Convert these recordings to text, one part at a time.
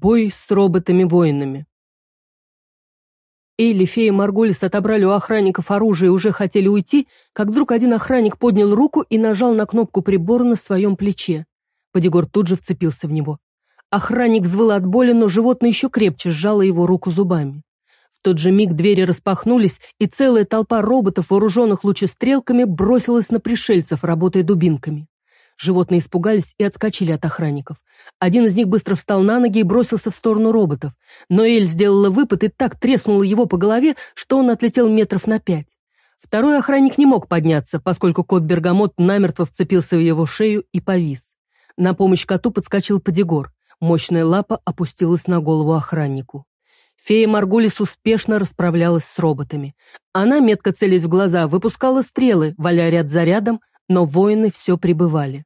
Бой с роботами-воинами. Элли, Фея Марголис отобрали у охранников оружие и уже хотели уйти, как вдруг один охранник поднял руку и нажал на кнопку прибора на своем плече. Подигор тут же вцепился в него. Охранник взвыл от боли, но животное еще крепче сжало его руку зубами. В тот же миг двери распахнулись, и целая толпа роботов, вооруженных лучестрелками, бросилась на пришельцев, работая дубинками. Животные испугались и отскочили от охранников. Один из них быстро встал на ноги и бросился в сторону роботов. Но Эль сделала выпад и так треснула его по голове, что он отлетел метров на пять. Второй охранник не мог подняться, поскольку кот-бергамот намертво вцепился в его шею и повис. На помощь коту подскочил Падигор. Мощная лапа опустилась на голову охраннику. Фея Маргулис успешно расправлялась с роботами. Она, метко целясь в глаза, выпускала стрелы, валя ряд за рядом, но воины все прибывали.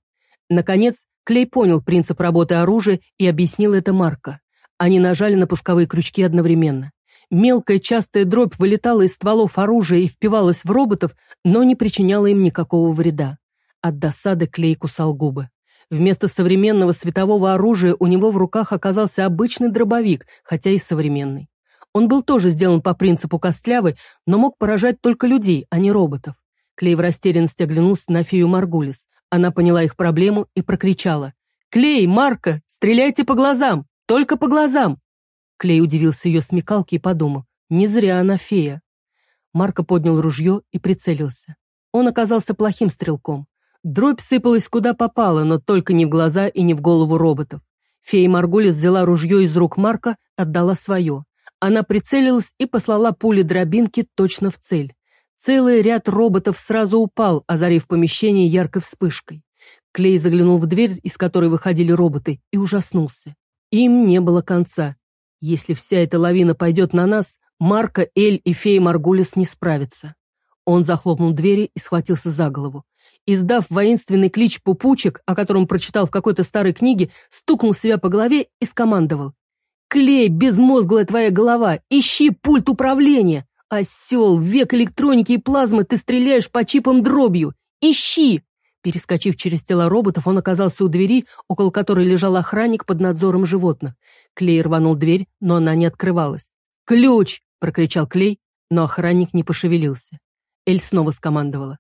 Наконец, Клей понял принцип работы оружия и объяснил это Марко. Они нажали на пусковые крючки одновременно. Мелкая частая дробь вылетала из стволов оружия и впивалась в роботов, но не причиняла им никакого вреда. От досады Клей кусал губы. Вместо современного светового оружия у него в руках оказался обычный дробовик, хотя и современный. Он был тоже сделан по принципу костлявый, но мог поражать только людей, а не роботов. Клей в растерянности оглянулся на фею Маргулис. Она поняла их проблему и прокричала. «Клей, Марка, стреляйте по глазам! Только по глазам!» Клей удивился ее смекалке и подумал. Не зря она фея. Марко поднял ружье и прицелился. Он оказался плохим стрелком. Дробь сыпалась куда попало, но только не в глаза и не в голову роботов. Фея Маргулис взяла ружье из рук Марка, отдала свое. Она прицелилась и послала пули дробинки точно в цель. Целый ряд роботов сразу упал, озарив помещение яркой вспышкой. Клей заглянул в дверь, из которой выходили роботы, и ужаснулся. Им не было конца. Если вся эта лавина пойдет на нас, Марка, Эль и фея Маргулис не справятся. Он захлопнул двери и схватился за голову. Издав воинственный клич «Пупучек», о котором прочитал в какой-то старой книге, стукнул себя по голове и скомандовал. «Клей, безмозглая твоя голова, ищи пульт управления! «Осел, век электроники и плазмы, ты стреляешь по чипам дробью! Ищи!» Перескочив через тела роботов, он оказался у двери, около которой лежал охранник под надзором животных. Клей рванул дверь, но она не открывалась. «Ключ!» — прокричал Клей, но охранник не пошевелился. Эль снова скомандовала.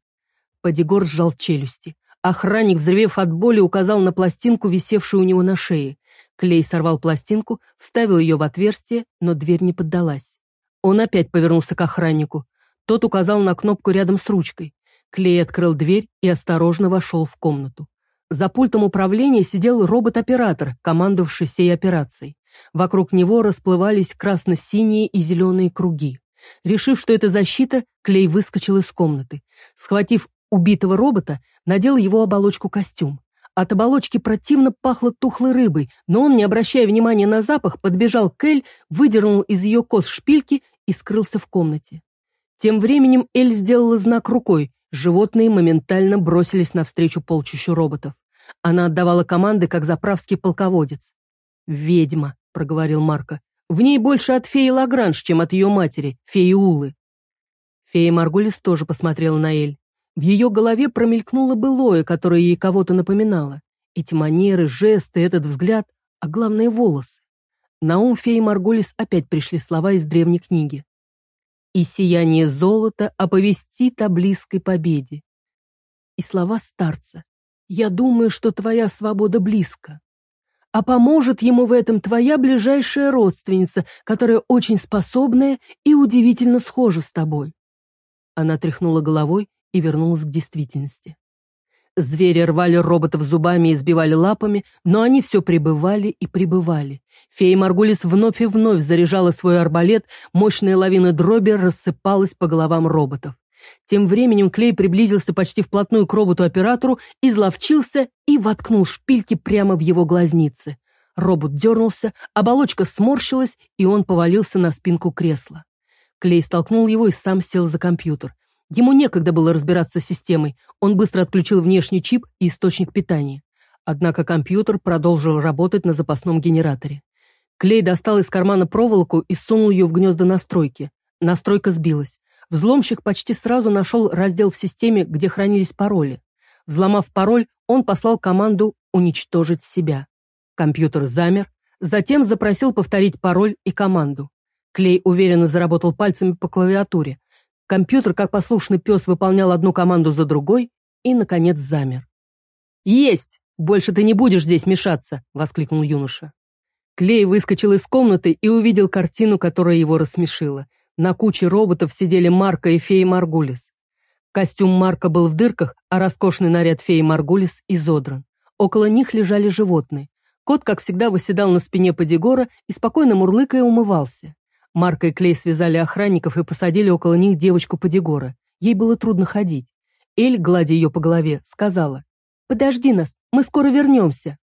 Подигор сжал челюсти. Охранник, взревев от боли, указал на пластинку, висевшую у него на шее. Клей сорвал пластинку, вставил ее в отверстие, но дверь не поддалась. Он опять повернулся к охраннику. Тот указал на кнопку рядом с ручкой. Клей открыл дверь и осторожно вошел в комнату. За пультом управления сидел робот-оператор, командовавший всей операцией. Вокруг него расплывались красно-синие и зеленые круги. Решив, что это защита, Клей выскочил из комнаты. Схватив убитого робота, надел его оболочку-костюм. От оболочки противно пахло тухлой рыбой, но он, не обращая внимания на запах, подбежал к Эль, выдернул из ее кос шпильки и скрылся в комнате. Тем временем Эль сделала знак рукой, животные моментально бросились навстречу полчищу роботов. Она отдавала команды, как заправский полководец. «Ведьма», — проговорил Марко. «В ней больше от феи Лагранж, чем от ее матери, феи Улы». Фея Маргулис тоже посмотрела на Эль. В ее голове промелькнуло былое, которое ей кого-то напоминало. Эти манеры, жесты, этот взгляд, а главное волосы. На ум феи Маргулис опять пришли слова из древней книги. «И сияние золота оповестит о близкой победе». И слова старца. «Я думаю, что твоя свобода близко». А поможет ему в этом твоя ближайшая родственница, которая очень способная и удивительно схожа с тобой. Она тряхнула головой и вернулась к действительности. Звери рвали роботов зубами и сбивали лапами, но они все прибывали и прибывали. Фея Маргулис вновь и вновь заряжала свой арбалет, мощная лавина дроби рассыпалась по головам роботов. Тем временем Клей приблизился почти вплотную к роботу-оператору, изловчился и воткнул шпильки прямо в его глазницы. Робот дернулся, оболочка сморщилась, и он повалился на спинку кресла. Клей столкнул его и сам сел за компьютер. Ему некогда было разбираться с системой, он быстро отключил внешний чип и источник питания. Однако компьютер продолжил работать на запасном генераторе. Клей достал из кармана проволоку и сунул ее в гнезда настройки. Настройка сбилась. Взломщик почти сразу нашел раздел в системе, где хранились пароли. Взломав пароль, он послал команду «уничтожить себя». Компьютер замер, Затем запросил повторить пароль и команду. Клей уверенно заработал пальцами по клавиатуре. Компьютер, как послушный пес, выполнял одну команду за другой и, наконец, замер. «Есть! Больше ты не будешь здесь мешаться!» — воскликнул юноша. Клей выскочил из комнаты и увидел картину, которая его рассмешила. На куче роботов сидели Марка и фея Маргулис. Костюм Марка был в дырках, а роскошный наряд феи Маргулис изодран. Около них лежали животные. Кот, как всегда, выседал на спине Падигора и спокойно мурлыкая умывался. Марка и Клей связали охранников и посадили около них девочку Падигора. Ей было трудно ходить. Эль, гладя ее по голове, сказала, «Подожди нас, мы скоро вернемся».